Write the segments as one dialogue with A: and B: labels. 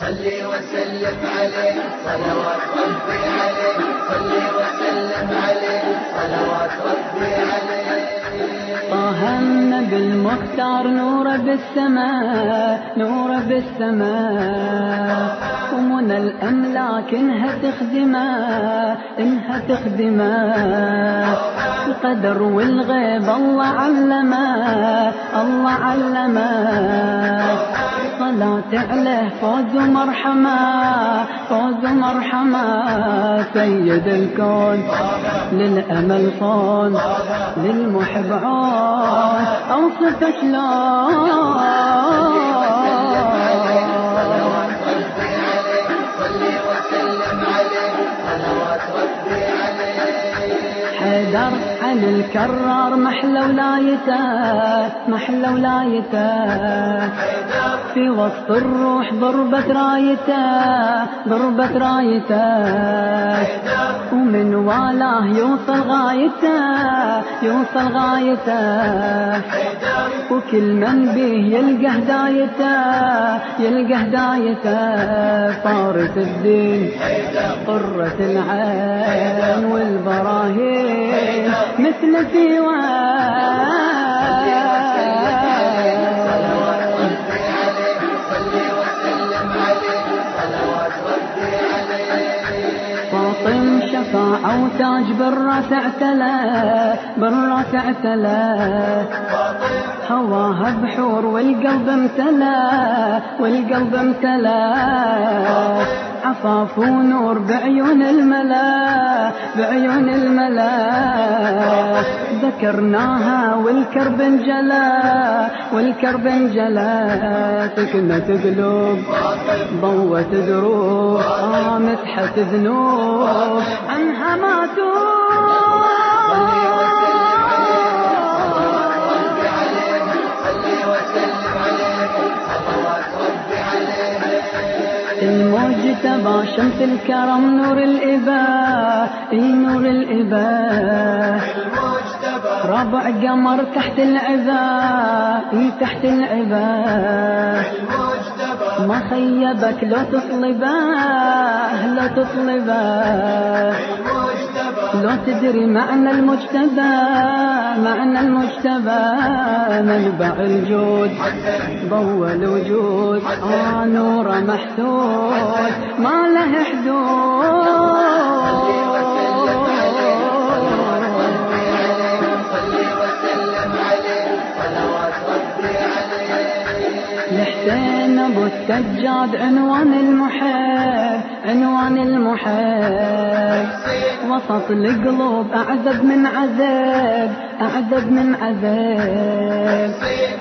A: صلي وسلم عليه صلوات ربي عليه صلي وسلم عليه صلوات ربي عليه.
B: طه النبي المختار نور بالسماء نور بالسماء. ومن الأملاك إنها تخدمه إنها تخدمه. القدر والغيب الله علمه الله علمه. صلاة عليه فوز ومرحمة فوز ومرحمة. سيد الكون للأمل صون للمحب عون أوصف شلون حيدر عن الكرار محلى ولايته محلى ولايته في وسط الروح ضربت رايته ضربت رايته. ومن والاه يوصل غايته يوصل غايته. وكل من به يلقى هدايته يلقى هدايته. فارس الدين قرة العين والبراهين مثل سواه فاطم شفاعة وتاج بالراس اعتلى بالراس اعتلى هواها بحور والقلب امتلى والقلب امتلى عفاف ونور بعيون الملا. بعيون الملا. ذكرناها والكرب انجلى والكرب انجلى سكنت قلوب ضوت دروب مسحت ذنوب عنها ما المجتبى شمس الكرم نور الإباء إي نور الإباء. ربع قمر تحت العباء إي تحت العباء ما خيبك لو تطلباه لو تطلباه لو تدري معنى المجتبى معنى المجتبى منبع الجود ضوى الوجود آه نور محسود ما له لحسين أبو السجاد عنوان المحب. عنوان المحب وسط القلوب أعذب من عذاب أعذب من عذاب.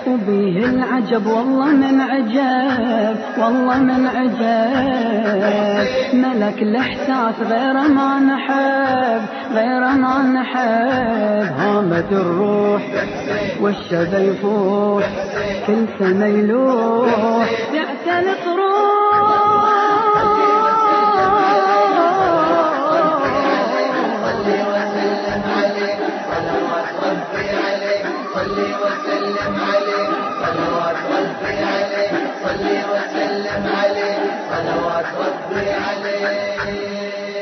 B: وبيه العجب والله من عجب والله من عجب ملك الإحساس غير ما نحب غير ما نحب. هامة الروح والشذا يفوح كل سنة يلوح. يعتلق
A: صلي صلي وسلم عليه صلوات ربي عليه صلي وسلم عليه صلوات ربي عليه.